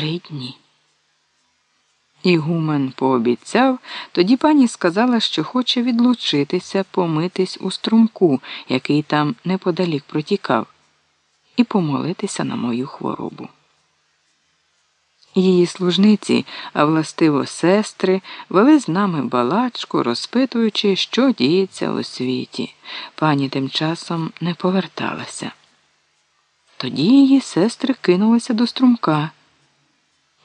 три дні. Ігумен пообіцяв, тоді пані сказала, що хоче відлучитися, помитись у струмку, який там неподалік протікав, і помолитися на мою хворобу. Її служниці, а властиво сестри, вели з нами балачку, розпитуючи, що діється у світі. Пані тим часом не поверталася. Тоді її сестри кинулися до струмка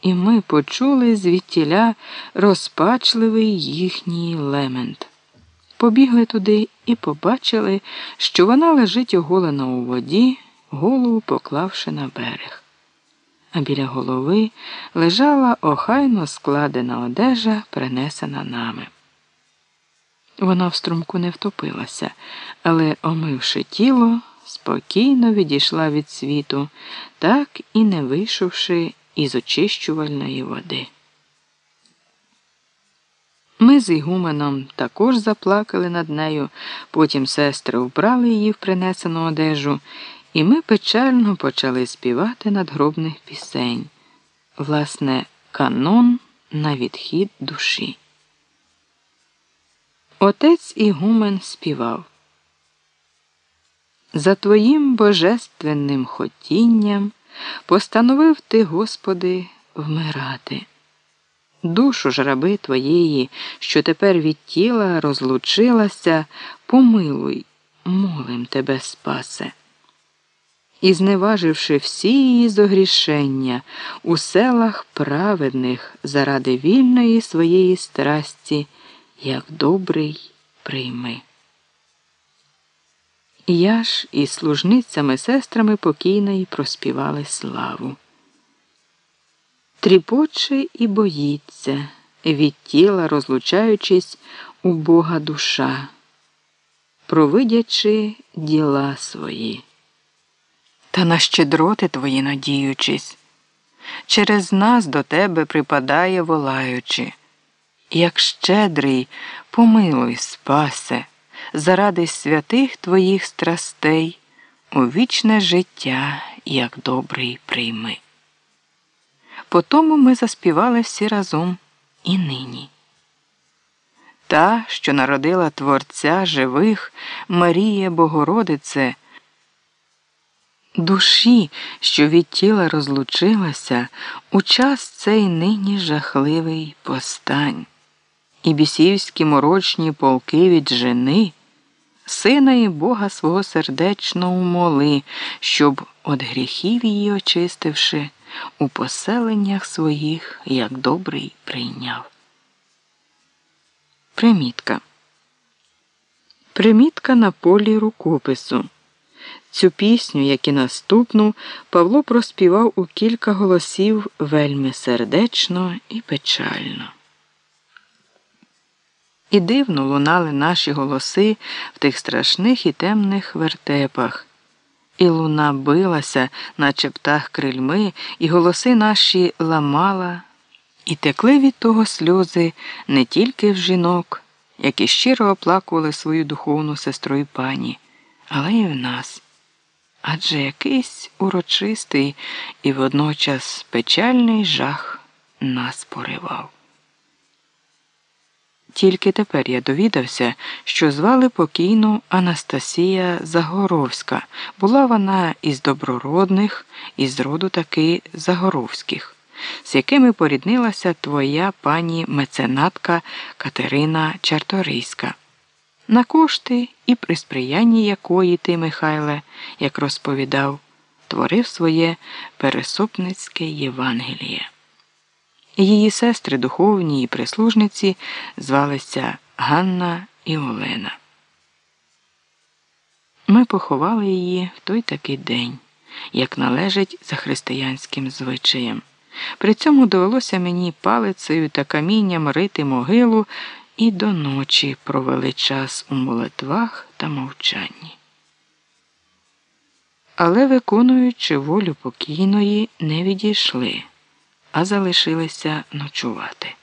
і ми почули звідтіля розпачливий їхній лемент. Побігли туди і побачили, що вона лежить оголена у воді, голову поклавши на берег. А біля голови лежала охайно складена одежа, принесена нами. Вона в струмку не втопилася, але, омивши тіло, спокійно відійшла від світу, так і не вийшовши із очищувальної води. Ми з Ігуменом також заплакали над нею, потім сестри вбрали її в принесену одежу, і ми печально почали співати надгробних пісень, власне, канон на відхід душі. Отець Ігумен співав. За твоїм божественним хотінням. Постановив ти, Господи, вмирати. Душу ж раби твоєї, що тепер від тіла розлучилася, помилуй, молим тебе, спасе. І зневаживши всі її зогрішення у селах праведних заради вільної своєї страсті, як добрий прийми. Я ж із служницями сестрами покійної проспівали славу. Тріпоче і боїться, від тіла розлучаючись у Бога душа, провидячи діла свої. Та на щедроти твої надіючись, через нас до тебе припадає волаючи, як щедрий, помилуй, спасе заради святих твоїх страстей у вічне життя, як добрий прийми. Потому ми заспівали всі разом і нині. Та, що народила Творця живих, Марія Богородице, душі, що від тіла розлучилася, у час цей нині жахливий постань, і бісівські морочні полки від жени. Сина і Бога свого сердечно умоли, щоб від гріхів її очистивши, у поселеннях своїх як добрий прийняв. Примітка. Примітка на полі рукопису. Цю пісню, як і наступну, Павло проспівав у кілька голосів вельми сердечно і печально. І дивно лунали наші голоси в тих страшних і темних вертепах. І луна билася, наче птах крильми, і голоси наші ламала, і текли від того сльози не тільки в жінок, які щиро оплакували свою духовну сестру і пані, але й в нас. Адже якийсь урочистий і водночас печальний жах нас поривав. Тільки тепер я довідався, що звали покійну Анастасія Загоровська. Була вона із доброродних, із роду таки Загоровських, з якими поріднилася твоя пані меценатка Катерина Чарторийська. На кошти і при сприянні якої ти, Михайле, як розповідав, творив своє пересопницьке Євангеліє. Її сестри, духовні і прислужниці, звалися Ганна і Олена. Ми поховали її в той такий день, як належить за християнським звичаєм. При цьому довелося мені палицею та камінням рити могилу і до ночі провели час у молитвах та мовчанні. Але, виконуючи волю покійної, не відійшли а залишилися ночувати.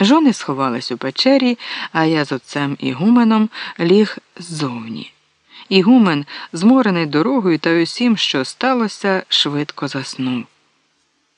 Жони сховались у печері, а я з отцем Ігуменом ліг ззовні. Ігумен, зморений дорогою та усім, що сталося, швидко заснув.